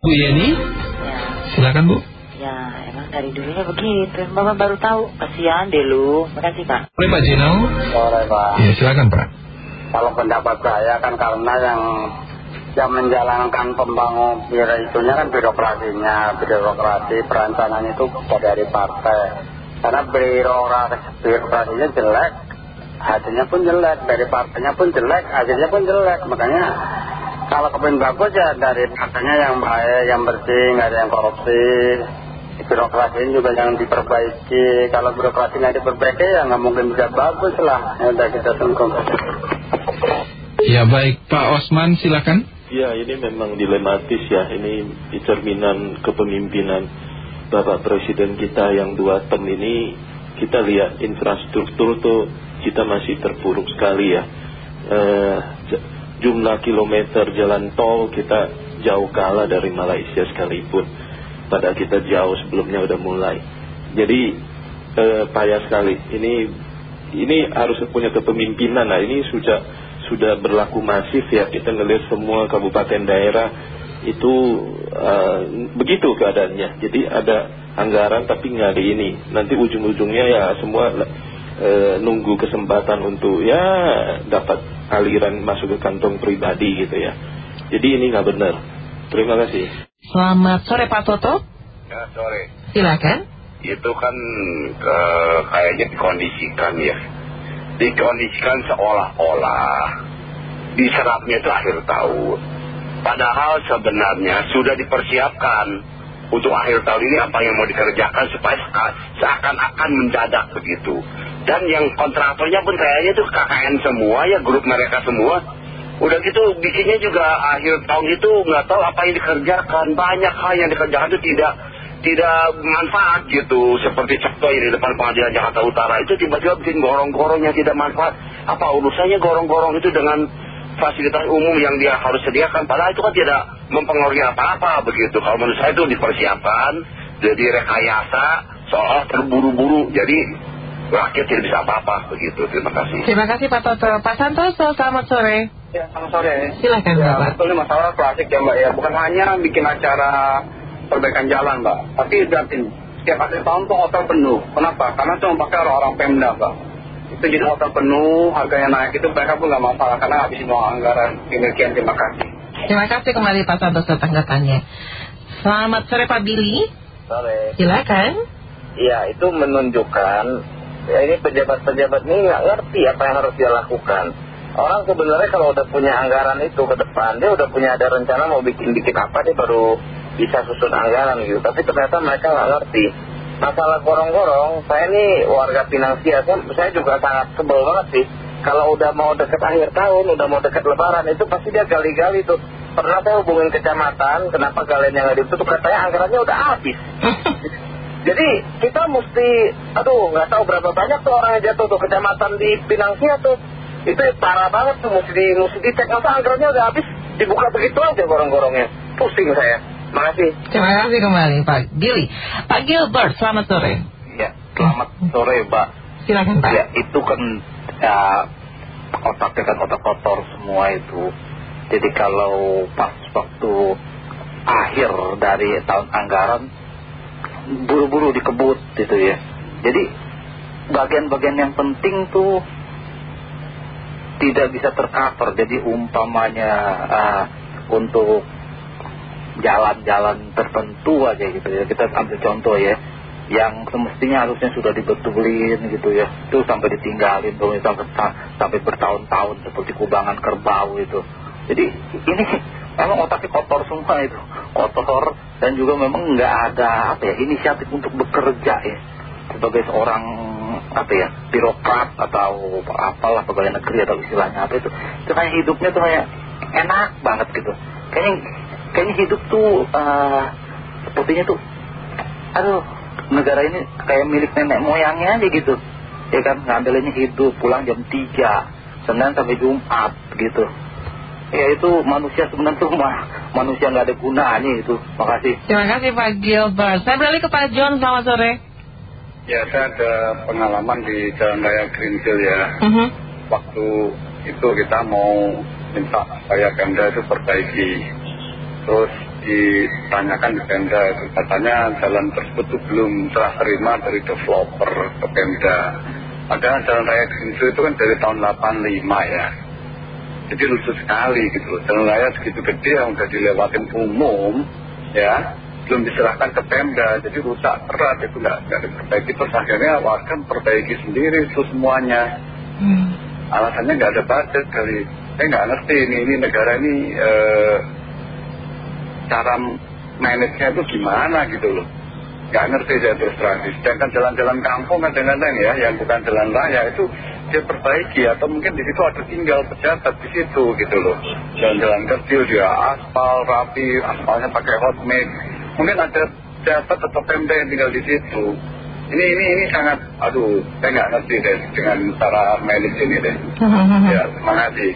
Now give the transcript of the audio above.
Bu Yeni, Ya, silakan Bu. ya emang dari dulunya begitu. Bapak baru tahu. Kasihan deh lu. Makasih Pak. Oleh Pak Jeno, Sore Pak. ya silakan Pak. Kalau pendapat saya kan karena yang yang menjalankan pembangun biro itunya kan birokrasinya, birokrasi perancangan itu dari partai. Karena birokrasi, birokrasinya jelek, hasilnya pun jelek, dari partainya pun jelek, hasilnya pun jelek. Makanya kalau kepin bagus ya dari partainya yang baik, yang bersih, nggak ada yang korupsi. Birokrasinya juga yang diperbaiki. Kalau birokrasi nggak diperbaiki ya nggak mungkin bisa bagus lah. Ya udah kita tunggu. Ya baik, Pak Osman silakan. Ya ini memang dilematis ya Ini di cerminan kepemimpinan Bapak Presiden kita yang dua term ini Kita lihat infrastruktur tuh kita masih terpuruk sekali ya eh, Jumlah kilometer jalan tol kita jauh kalah dari Malaysia sekalipun. Pada kita jauh sebelumnya udah mulai. Jadi eh, payah sekali. Ini ini harus punya kepemimpinan Nah ini sudah sudah berlaku masif ya. Kita ngelihat semua kabupaten daerah itu eh, begitu keadaannya. Jadi ada anggaran tapi nggak ada ini. Nanti ujung-ujungnya ya semua eh, nunggu kesempatan untuk ya dapat aliran masuk ke kantong pribadi gitu ya. Jadi ini nggak benar. Terima kasih. Selamat sore Pak Toto. Ya sore, Silakan. itu kan eh, kayaknya dikondisikan ya. Dikondisikan seolah-olah diserapnya itu akhir tahun. Padahal sebenarnya sudah dipersiapkan untuk akhir tahun ini apa yang mau dikerjakan supaya seakan-akan mendadak begitu Dan yang kontraktornya pun kayaknya itu KKN semua ya, grup mereka semua. Udah gitu bikinnya juga akhir tahun itu nggak tahu apa yang dikerjakan. Banyak hal yang dikerjakan itu tidak tidak manfaat gitu. Seperti contoh di depan pengadilan Jakarta Utara. Itu tiba-tiba bikin gorong-gorong yang tidak manfaat. Apa urusannya gorong-gorong itu dengan fasilitas umum yang dia harus sediakan? Padahal itu kan tidak mempengaruhi apa-apa begitu. Kalau menurut saya itu dipersiapkan jadi rekayasa seolah terburu-buru. Jadi rakyat tidak bisa apa-apa begitu terima kasih Terima kasih Pak Toto. Pak Santoso, selamat sore. Ya, selamat sore. Silakan Ya, Bapak. betul ini masalah klasik ya Mbak ya. Bukan hanya bikin acara perbaikan jalan Mbak. Tapi datin setiap akhir tahun tuh hotel penuh. Kenapa? Karena cuma pakai orang-orang Pemda Mbak. Itu jadi hotel penuh, harganya naik itu mereka pun nggak masalah karena habisin uang anggaran. Demikian terima kasih. Terima kasih kembali Pak Santoso tanggapannya. Selamat sore Pak Billy. Sore. Silakan. Iya, itu menunjukkan ya ini pejabat-pejabat ini nggak ngerti apa yang harus dia lakukan. Orang sebenarnya kalau udah punya anggaran itu ke depan, dia udah punya ada rencana mau bikin-bikin apa, dia baru bisa susun anggaran gitu. Tapi ternyata mereka nggak ngerti. Masalah gorong-gorong, saya ini warga Pinangsia, saya, juga sangat sebel banget sih. Kalau udah mau deket akhir tahun, udah mau deket lebaran, itu pasti dia gali-gali tuh. Pernah saya hubungin kecamatan, kenapa galiannya nggak ditutup, katanya anggarannya udah habis. Jadi kita mesti, aduh nggak tahu berapa banyak tuh orang yang jatuh tuh kecamatan di Pinangsia tuh. Itu parah banget tuh, mesti, di, mesti dicek. Masa anggarannya udah habis, dibuka begitu aja gorong-gorongnya. Pusing saya. Makasih. Terima kasih kembali Pak Billy. Pak Gilbert, selamat sore. Ya, selamat sore Mbak. Silakan Pak. Ya, itu kan ya, otaknya kan otak kotor semua itu. Jadi kalau pas waktu akhir dari tahun anggaran, buru-buru dikebut gitu ya. Jadi bagian-bagian yang penting tuh tidak bisa tercover. Jadi umpamanya ah, untuk jalan-jalan tertentu aja gitu ya. Kita ambil contoh ya yang semestinya harusnya sudah dibetulin gitu ya itu sampai ditinggalin sampai, sampai bertahun-tahun seperti kubangan kerbau itu jadi ini memang otaknya kotor semua itu. Kotor dan juga memang nggak ada apa ya inisiatif untuk bekerja ya. Sebagai seorang apa ya birokrat atau apalah pegawai negeri atau istilahnya apa itu. Itu kayak hidupnya tuh kayak enak banget gitu. Kayaknya kayaknya hidup tuh eh, sepertinya tuh aduh negara ini kayak milik nenek moyangnya aja gitu. Ya kan ngambilinnya hidup pulang jam 3 Senin sampai Jumat gitu ya itu manusia sebenarnya tuh mah manusia nggak ada gunanya itu makasih Terima kasih Pak Gilbert. Saya beralih ke Pak John, selamat sore. Ya saya ada pengalaman di Jalan Raya Greenfield ya. Mhm. Waktu itu kita mau minta supaya Pemda itu perbaiki. Terus ditanyakan di Pemda itu katanya jalan tersebut tuh belum serah terima dari developer ke Pemda padahal jalan raya Ginsu itu kan dari tahun 85 ya jadi lucu sekali gitu jalan raya segitu gede yang udah dilewatin umum ya belum diserahkan ke Pemda jadi rusak berat itu nggak diperbaiki terus akhirnya warga perbaiki sendiri itu semuanya. Alasannya nggak ada budget kali. Saya nggak ngerti ini, ini negara ini eh, cara manage-nya itu gimana gitu loh. Nggak ngerti saya terus terang. Sedangkan jalan-jalan kampung kadang-kadang ya yang bukan jalan raya itu dia perbaiki atau mungkin di situ ada tinggal pejabat di situ gitu loh. Jalan-jalan kecil dia aspal rapi aspalnya pakai hot mix mungkin ada pejabat atau pemda yang tinggal di situ. Ini ini ini sangat aduh saya nggak ngerti deh dengan cara manage ini deh. Ya terima kasih